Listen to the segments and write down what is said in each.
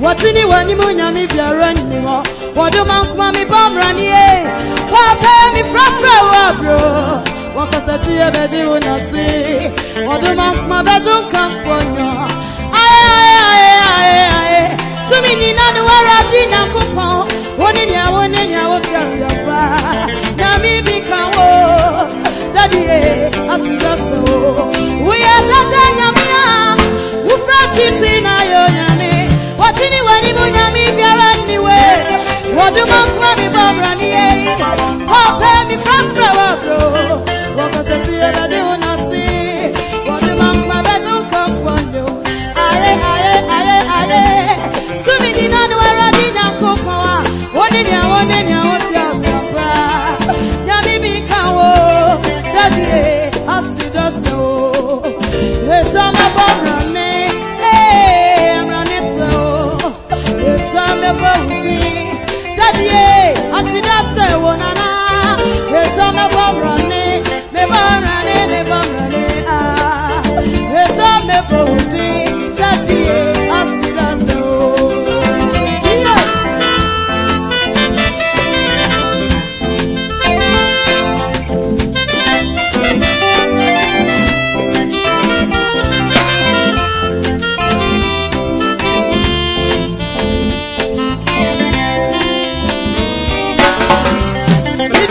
Watini wani mu nyami biara ni ho Wadu mankuma mi bamrani ye Wape mi frafra wabro Wakata tiye bedi unasi Wadu mankuma bedu kamponyo mi ni na no wara bi na kupon woni ni awo ni ni awo ti awo ba Na mi bi kan wo Daddy eh asu yaso We are dada nyamia Ufra chichi na yo nyame Watini wani bu nyami biara niwe Wadu mokwa mi bobra ni eh Hope mi fafra wabro Wakatasiyada di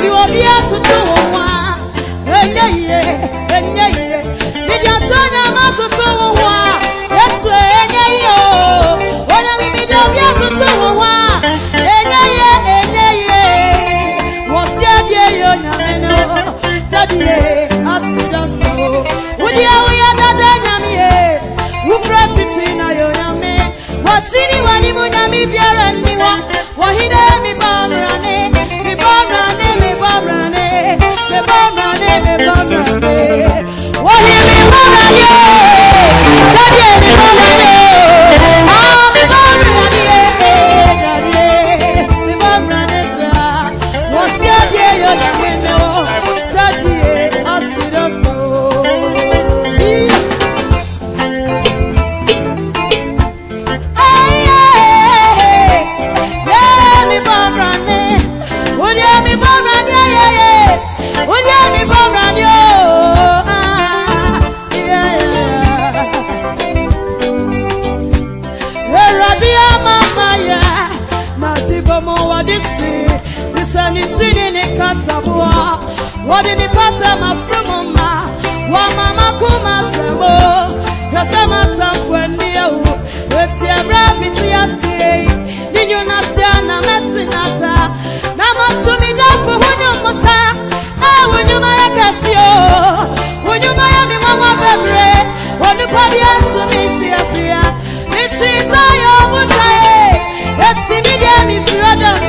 you will be able to do one. Hey, yeah, yeah, hey, yeah, yeah. Did you turn your mouth to do one? It's in the end, it's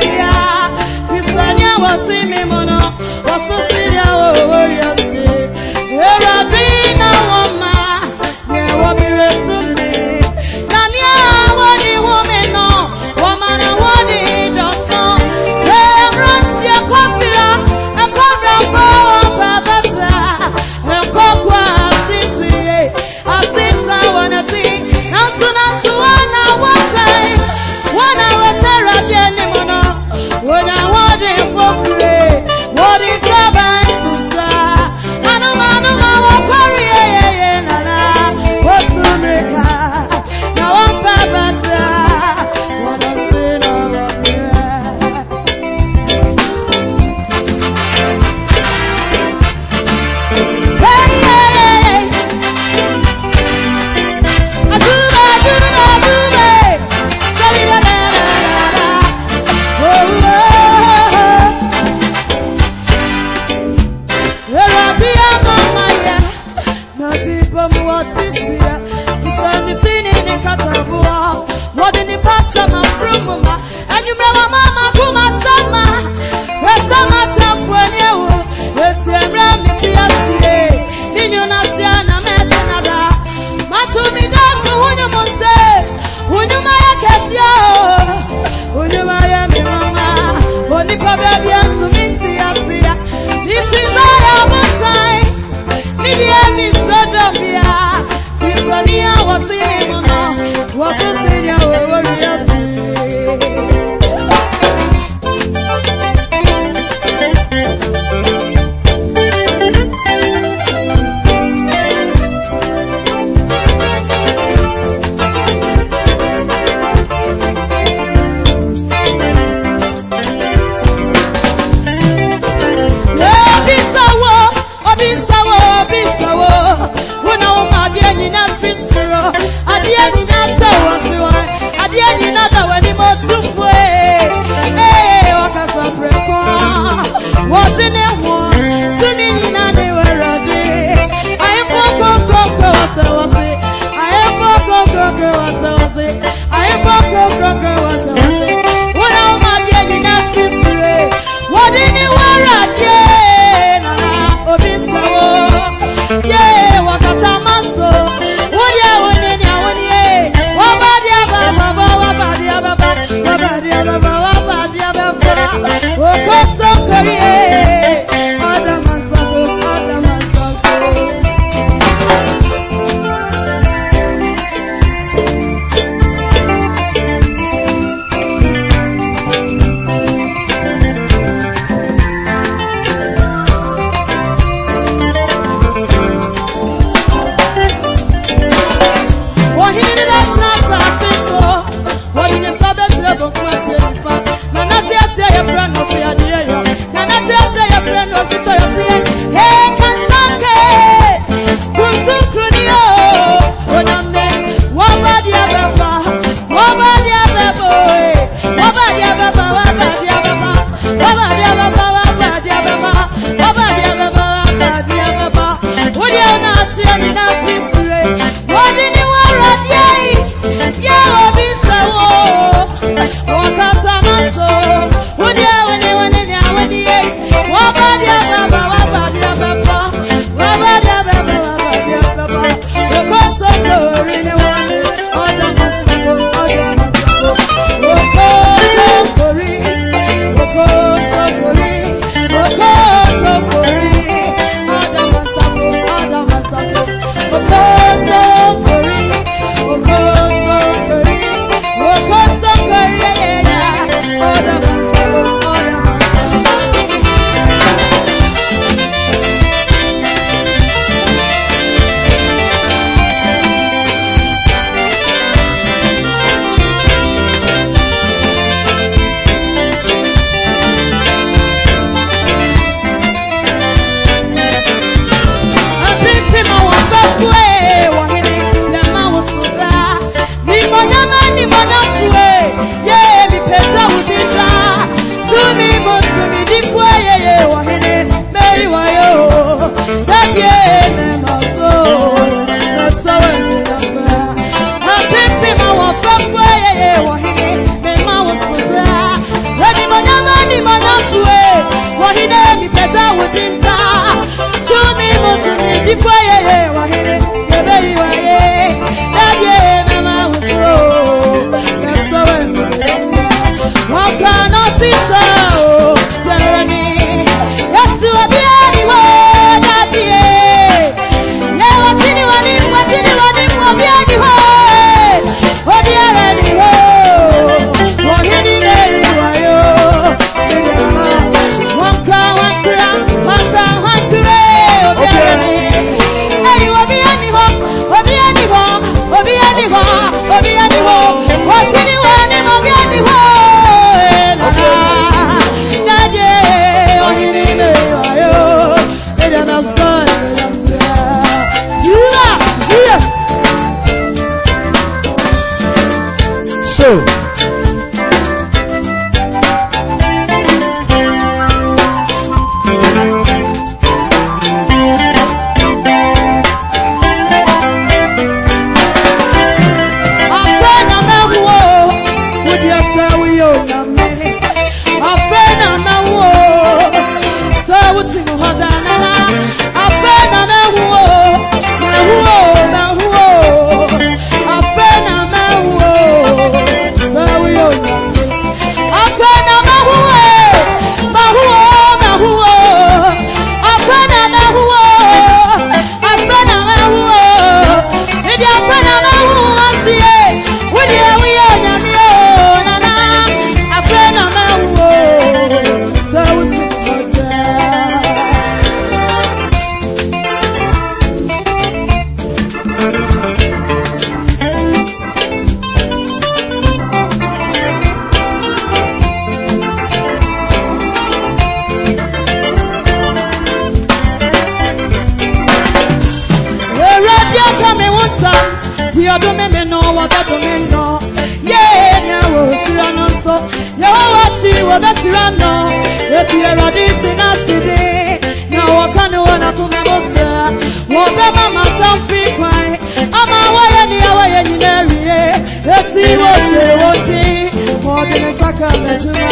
jura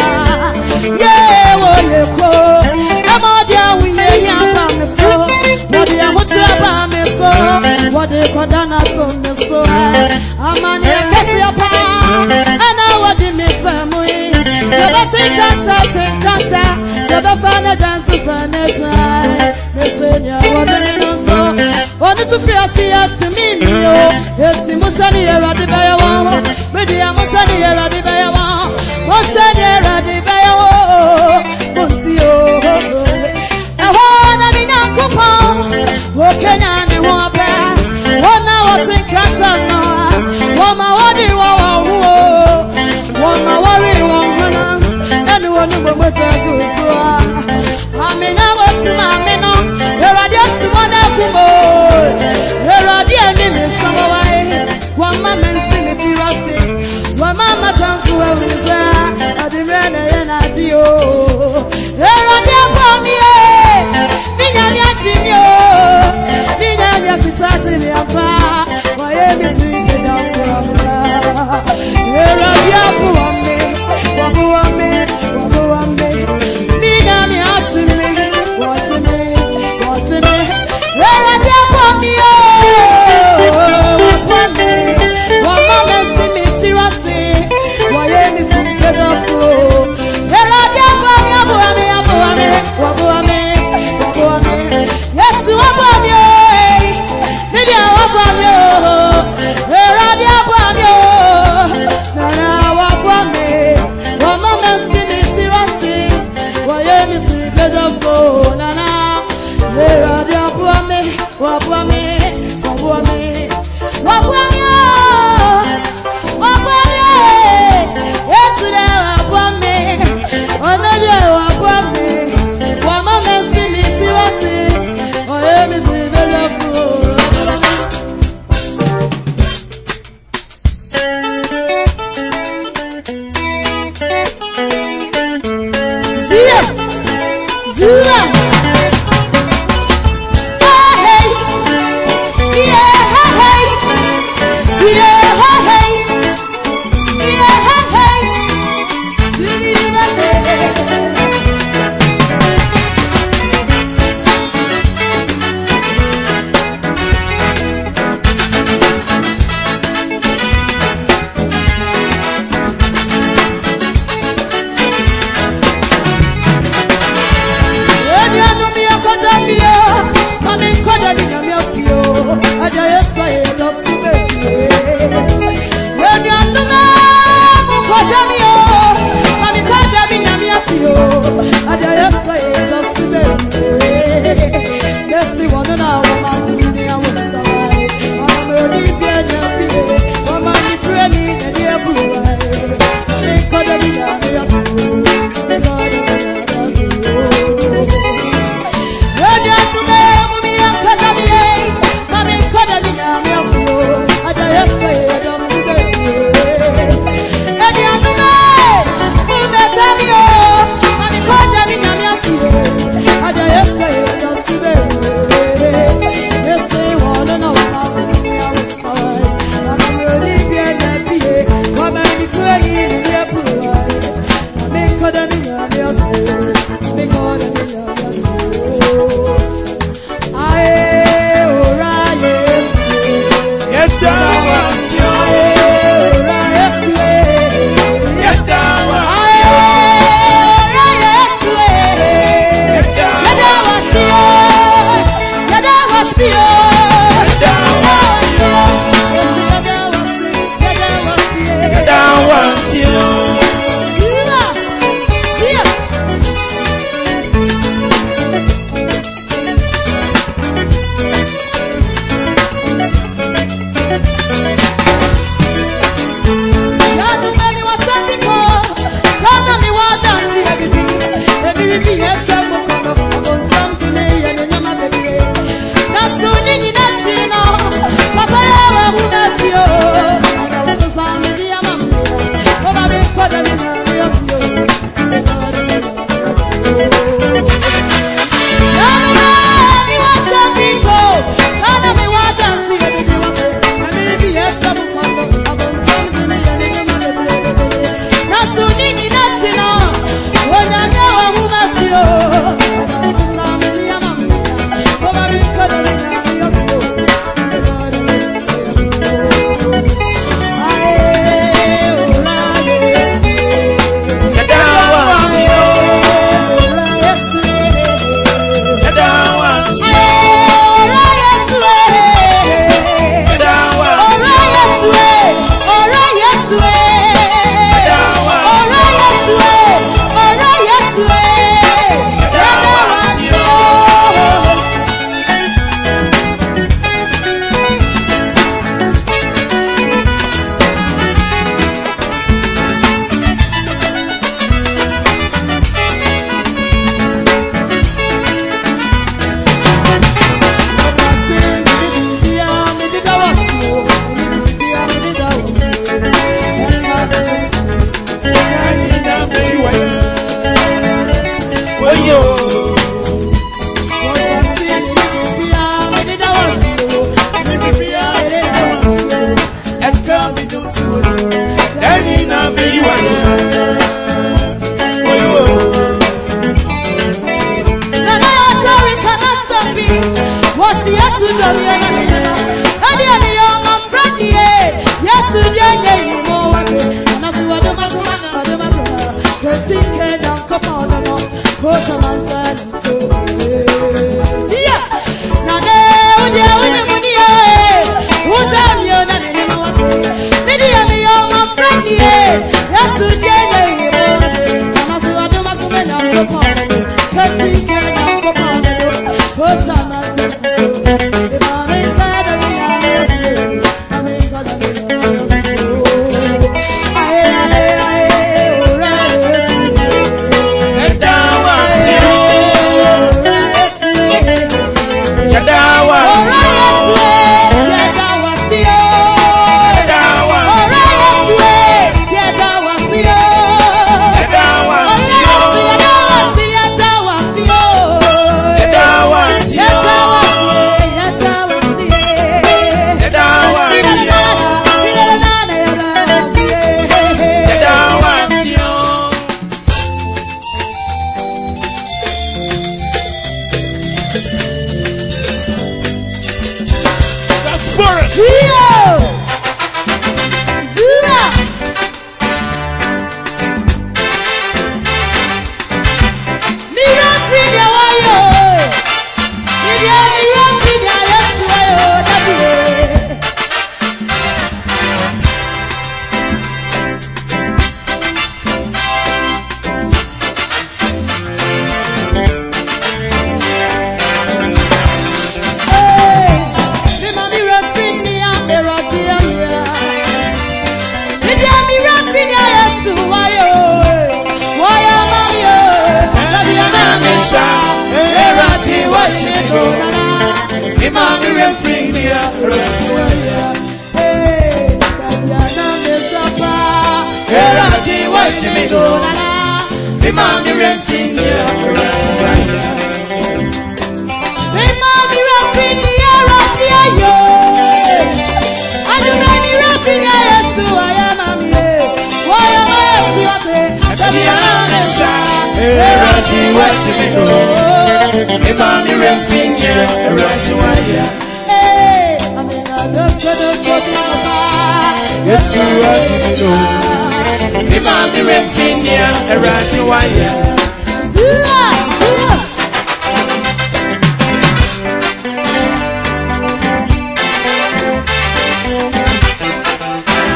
yeah wo le ko e mo dia winye ya ba me so wo dia ho chira ba me so wo de ko dana so me so amane kesi apa ana wo di me fa mo e yo ba chinga sa chinga sa yo ba fa na dance fa na try me se nya wo de no so onu tu fi asi ya tu mi ni o esi mo sha ni era Oh, na, they are the poor me, poor me.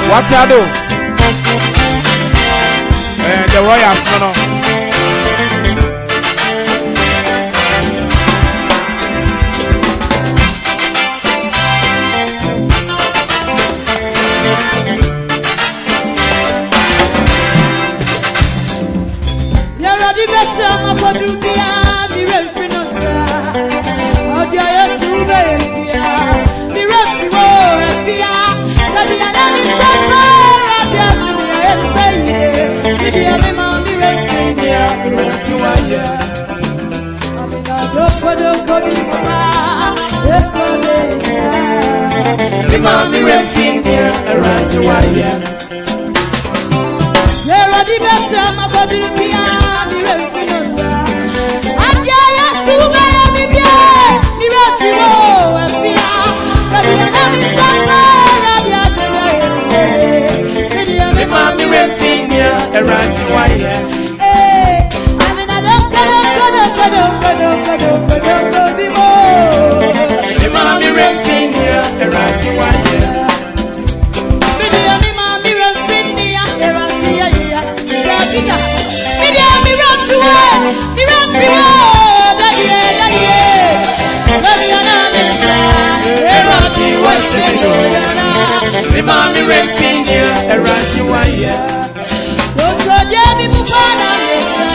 What are do? And eh, the Royals, no, no. You're a mami rem finia aranti waya. Yẹ́rọ di bẹ́ẹ̀ the best of my body rẹ̀ fi hàn wá. Àti ayé tí wọ́n bẹ̀rẹ̀ mi bí ẹ̀ mi rẹ̀ fi wò ẹ̀ fi hà. Bẹ̀rẹ̀ mi náà mi sáná rábì àtẹ̀wé. Mi mami rem finia aranti waya. mi máa mi rẹ̀ fi ń yẹ ẹ̀rọ ajé wáyé. lójú ọdẹ mi mú pàdà lè ta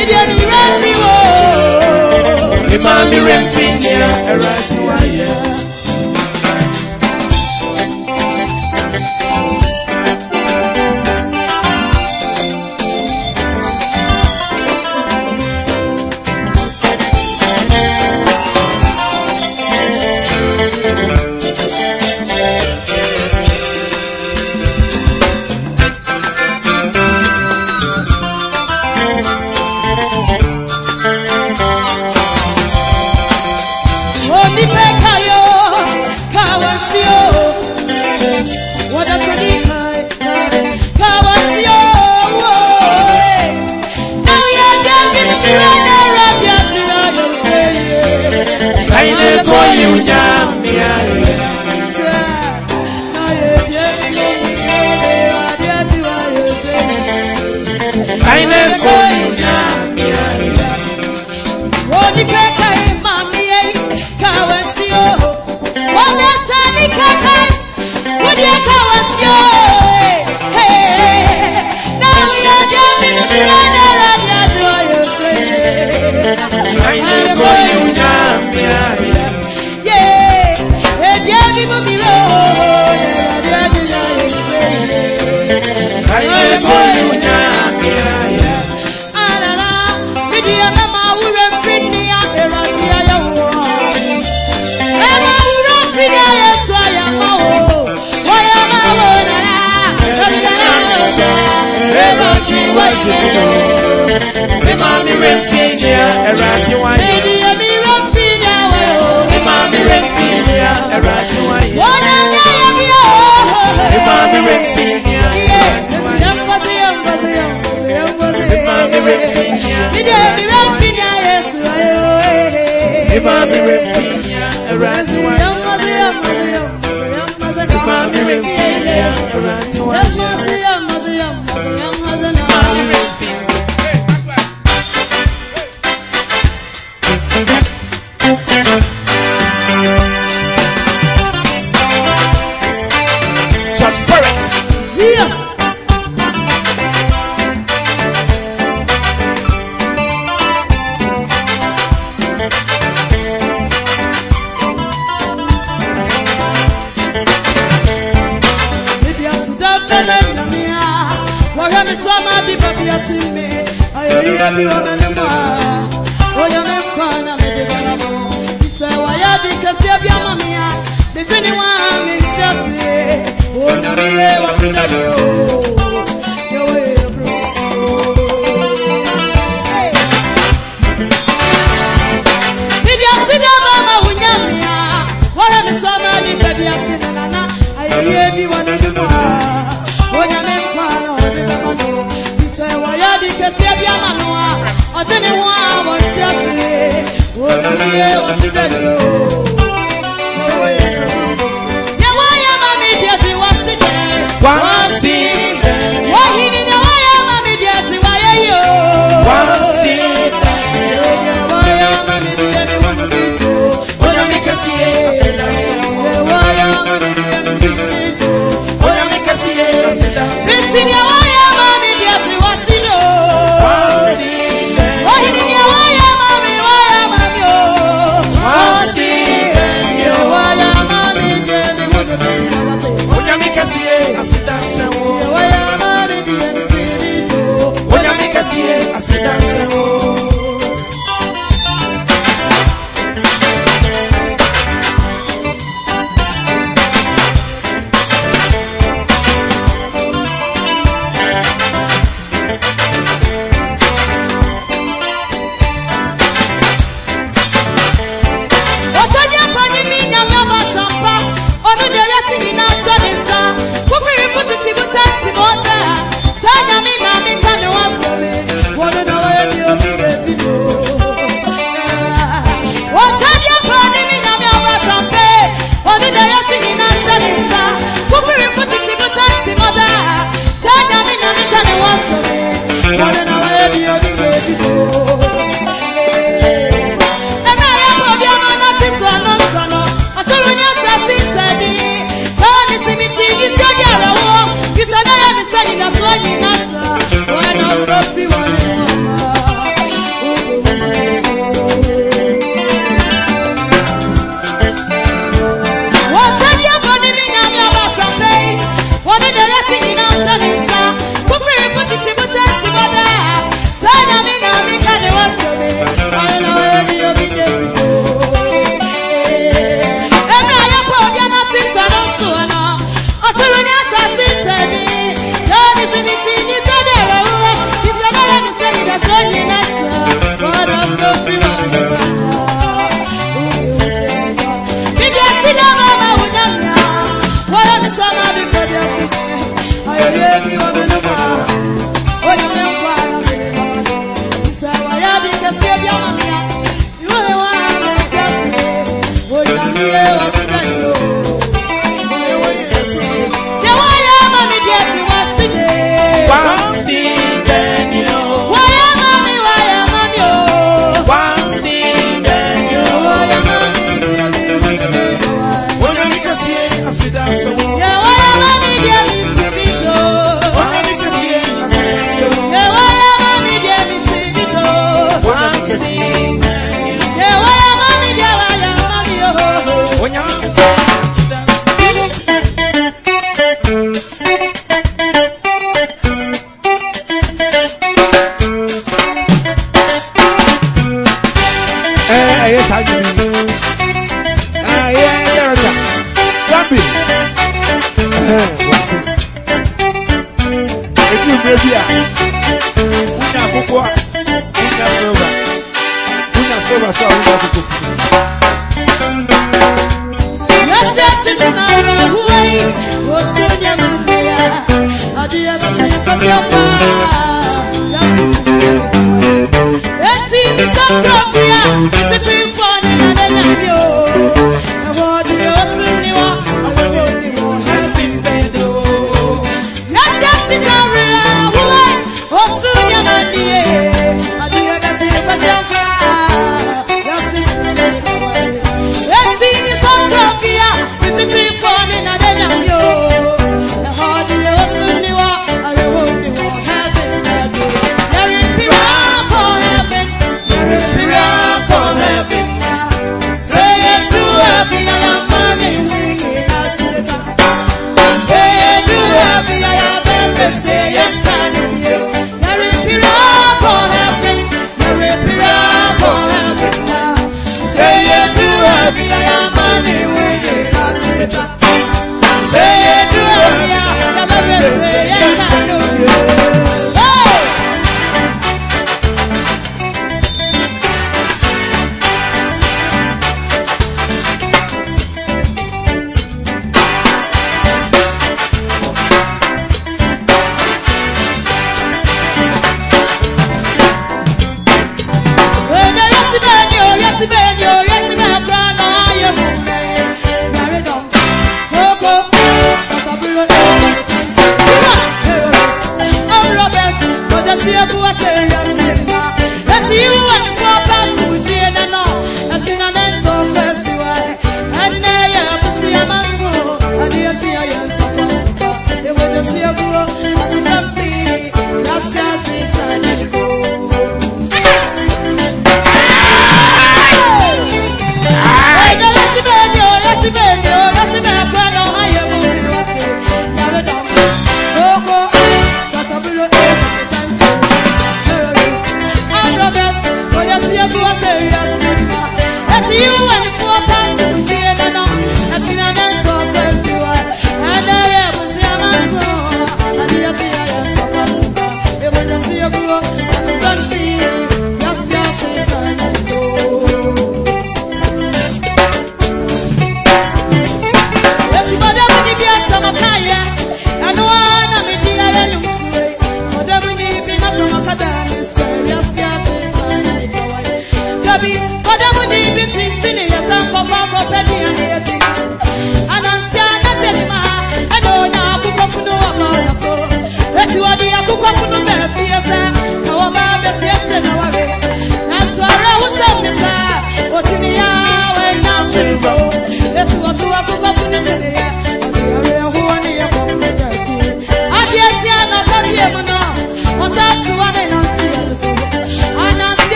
ìdí ẹni rẹ̀ fi wò. Around the world.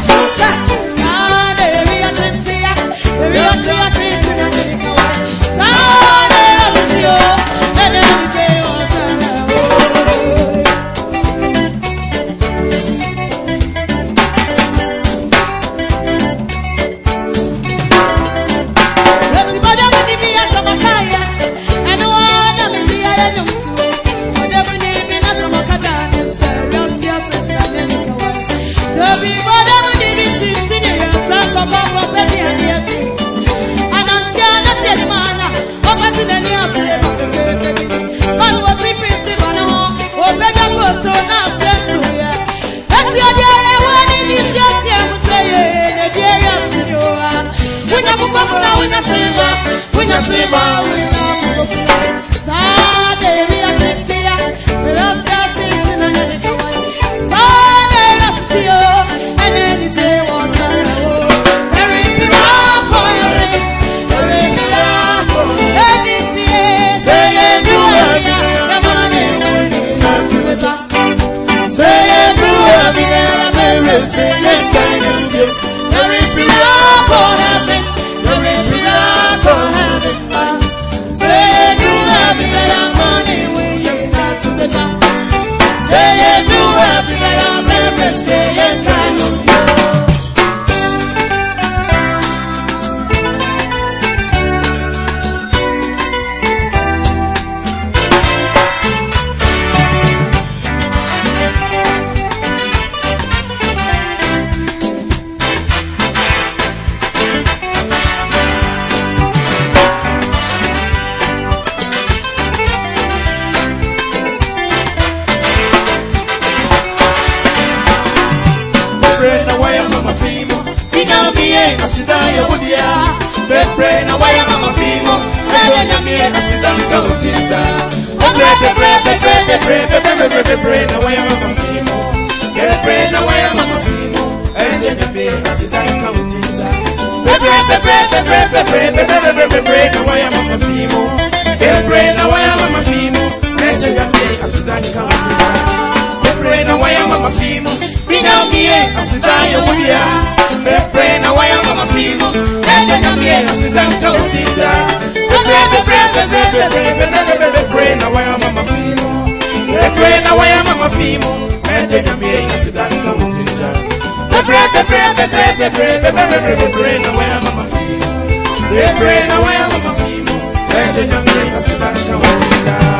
在。Ebwe na waya mama fimo Eje nyamure kasibara shawenda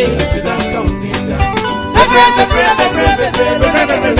Every, every, every, every, every, every, every, every, every, every, every, every, every, every,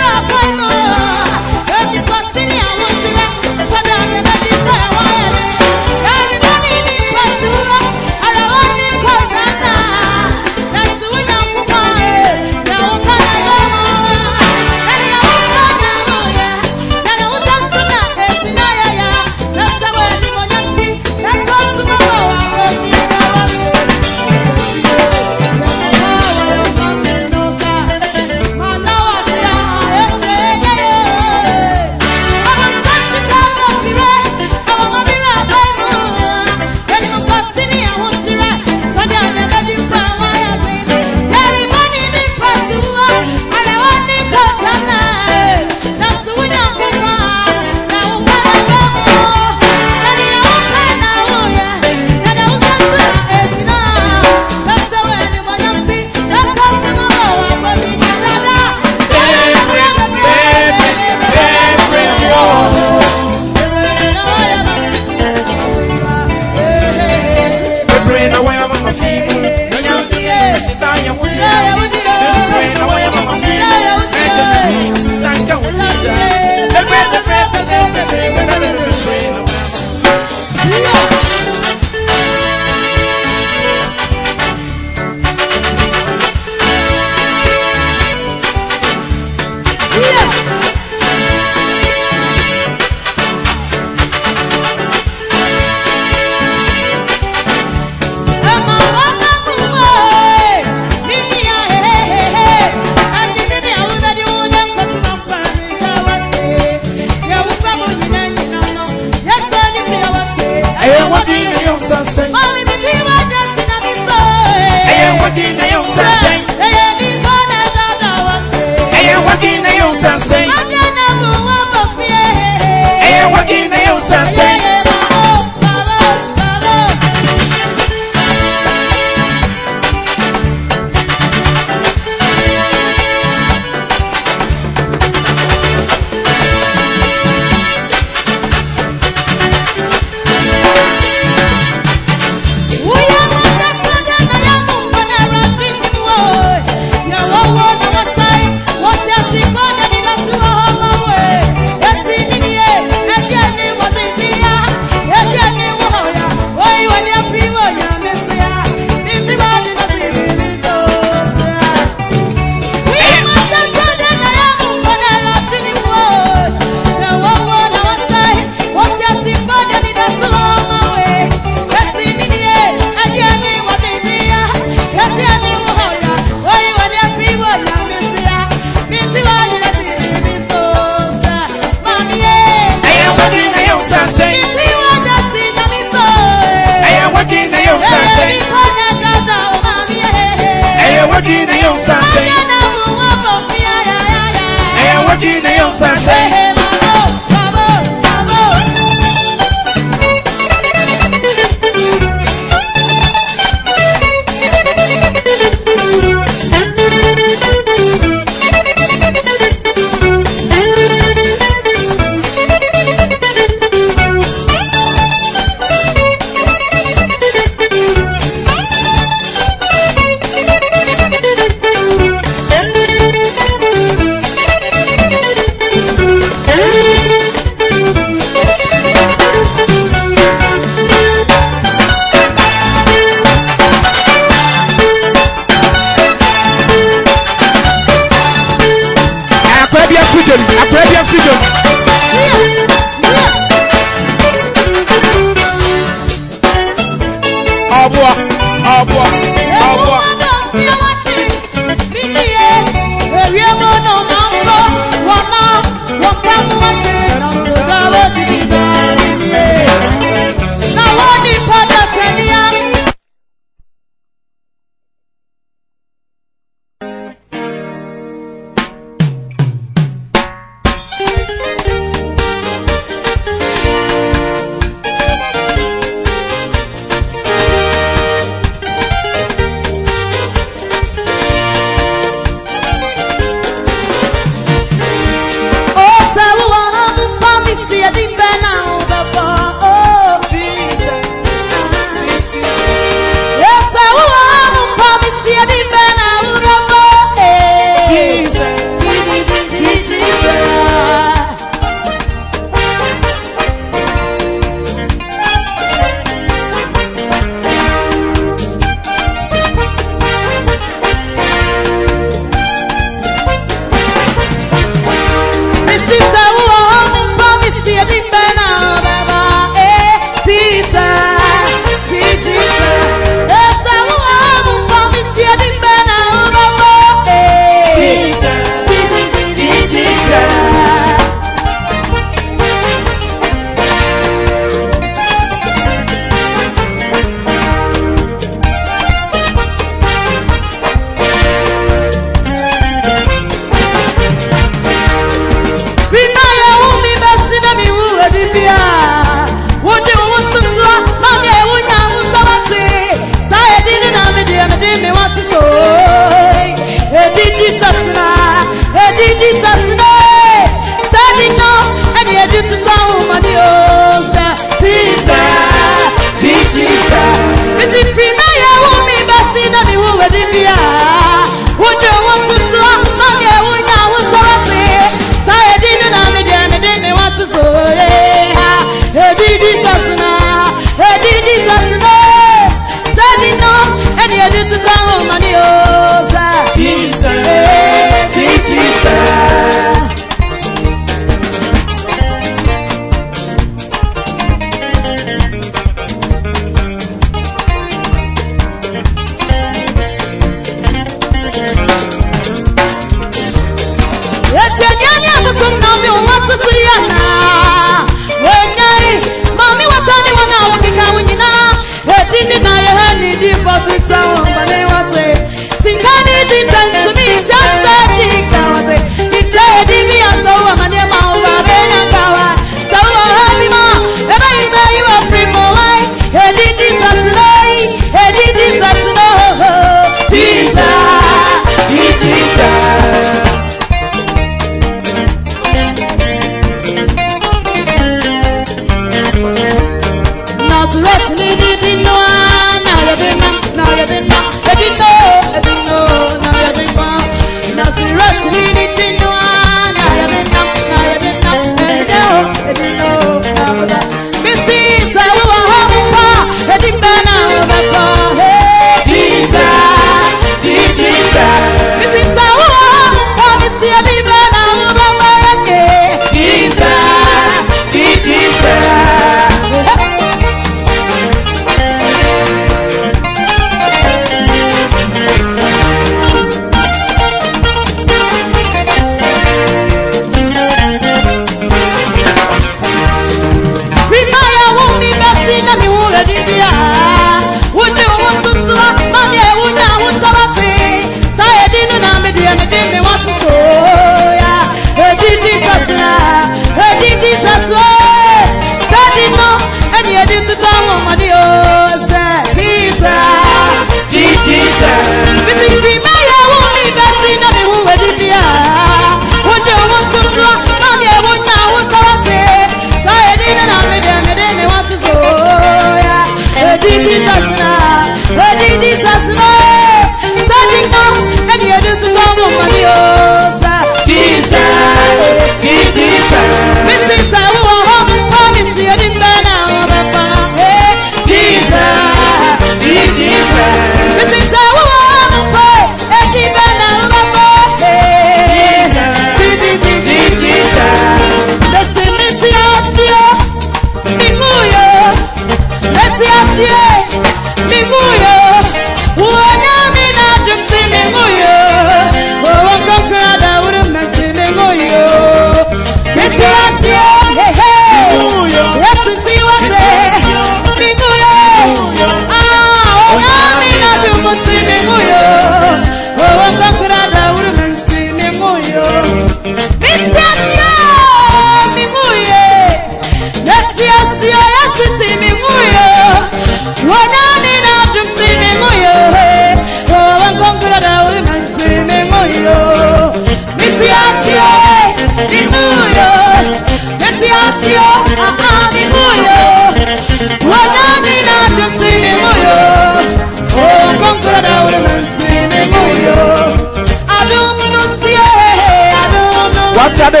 Ado.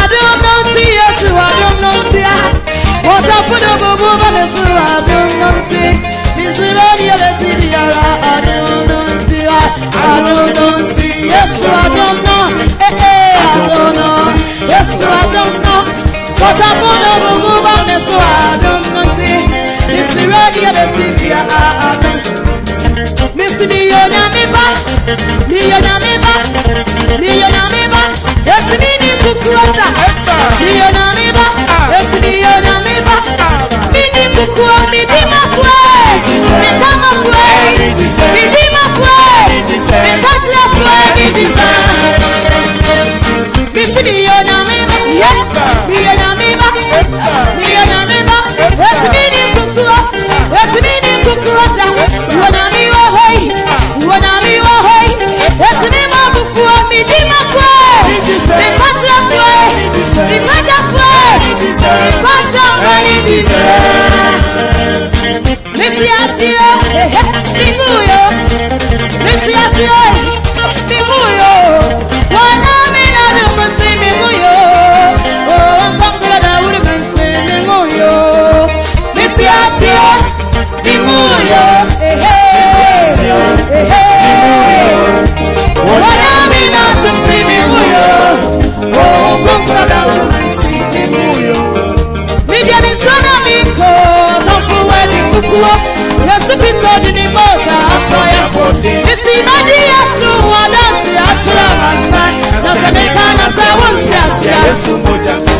Adum non si Yesu, adum non si a. Wota funo don't su, adum non si. Misiro ni ele si di ara, adum non si a. Adum non si Yesu, adum non. Eh eh, adum non. Yesu, adum non. Wota funo bubu bane su, adum non don't ni ele si di ara, adum. Misi mi yo nyami ba, mi yo nyami ba, mi yo me. Mifia, mifia, mifia, mifia, kuwa na sipi mgodi ni moja hata ya kodi Nisimadi Yesu wadansi achira na semekana sawa msiasia Yesu moja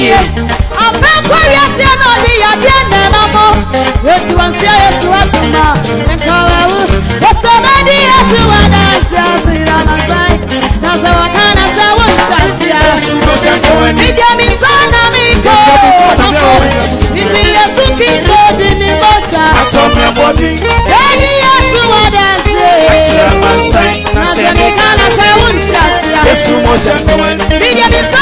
yeye apɛnkɔ wiase na ɔde yadeɛ nana mo yesu wansi a yesu akuma nkala wu yesu na di yesu wa dansi aso yira na sai na sɛ wɔka na sɛ wo nsansi a media mi nsa na I'm ibi yesu kristo di ni mota eyi yesu wa dansi na sɛ mi ka na sɛ wo nsansi a media mi nsa.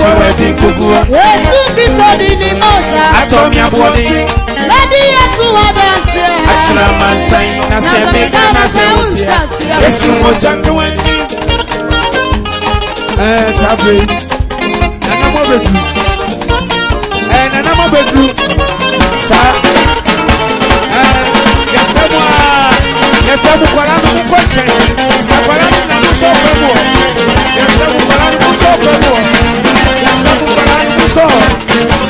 Cheweti kukua Yesu mbinguni ni moja Atomia bwoni Badi Yesu wadansia Achila mansai Nasemeka na sauti Yesu moja kweni Eh, safi Nana mo bedu Eh, nana mo bedu Sa Eh, yasemwa Yasemu kwa nanu mkweche Kwa nanu nanu sobe mwo Yasemu kwa nanu sobe mwo Santo Cristo.